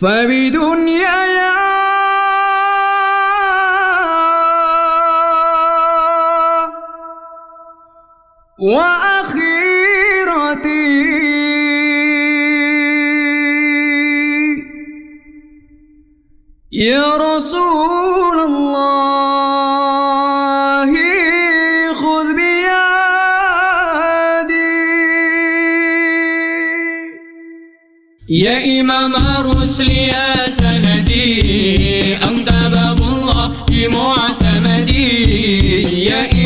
فبدنياي وأخيرتي. يا رسول يا إمام رسل يا سندي أنت باب الله معتمدي. يا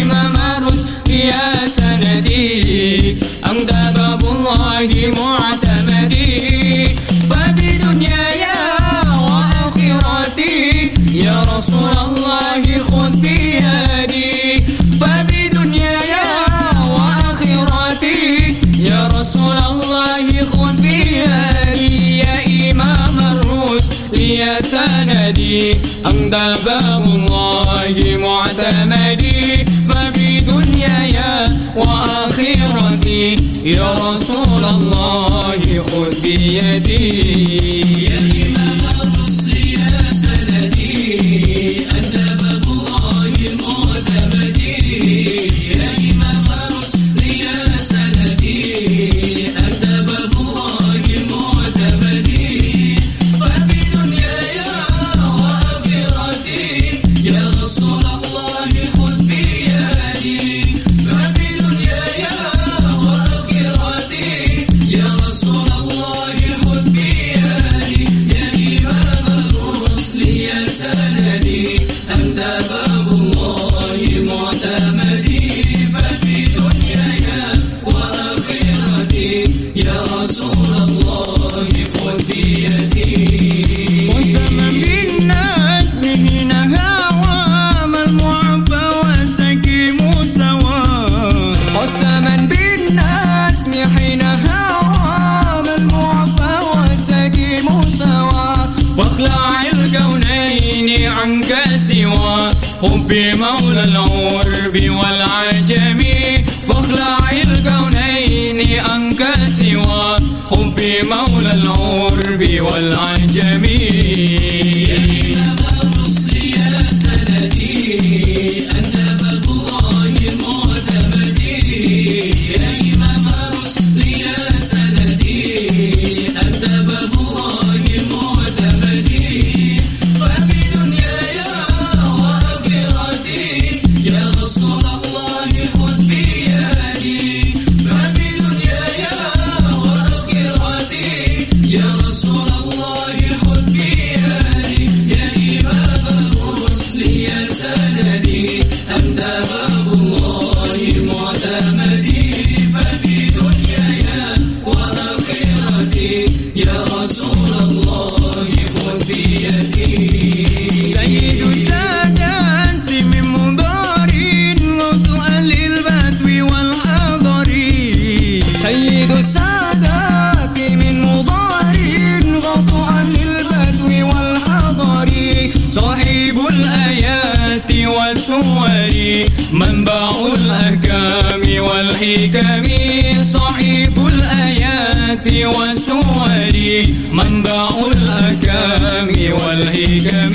سندي. باب الله معتمدي. ففي دنياي وآخرتي. يا رسول الله خذ بيدي. بمولى مولى العرب والعجم فاخلع الكونين أنك سوى. حب مولى العرب والعجم. الجميل صاحب الآيات والسور منبع الأكام والهكم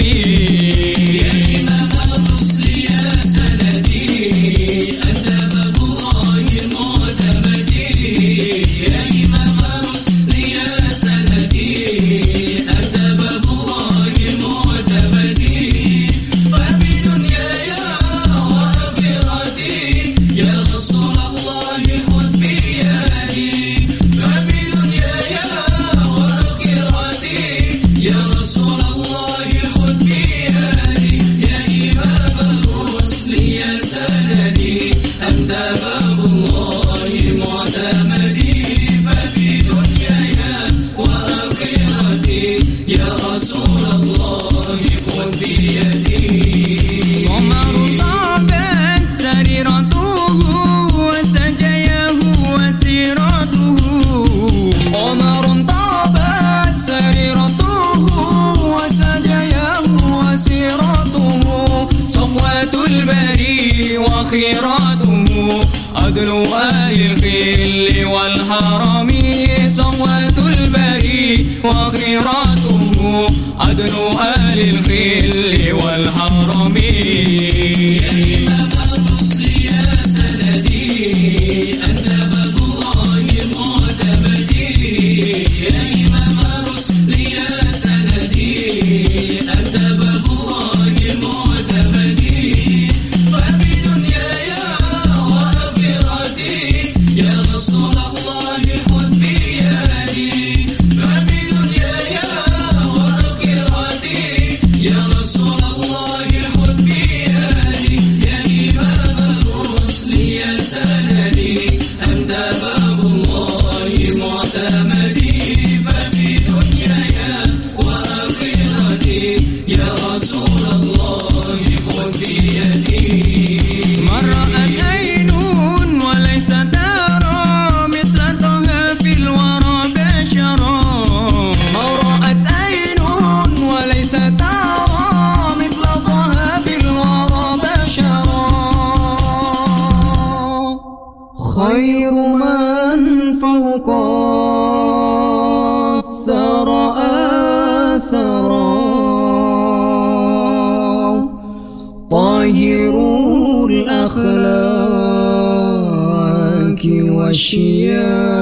يا رسول الله خذ بيدي. عمر طابت سريرته وسجاه وسيرته. عمر طابت سريرته وسجاه وسيرته. صفوة البري وخيراته عدل أهل الخل والحرم صفوة وخيراته عدن آل الخل والحرمين. يطير من فوقه سرى سرى طاهر الأخلاق والشياخ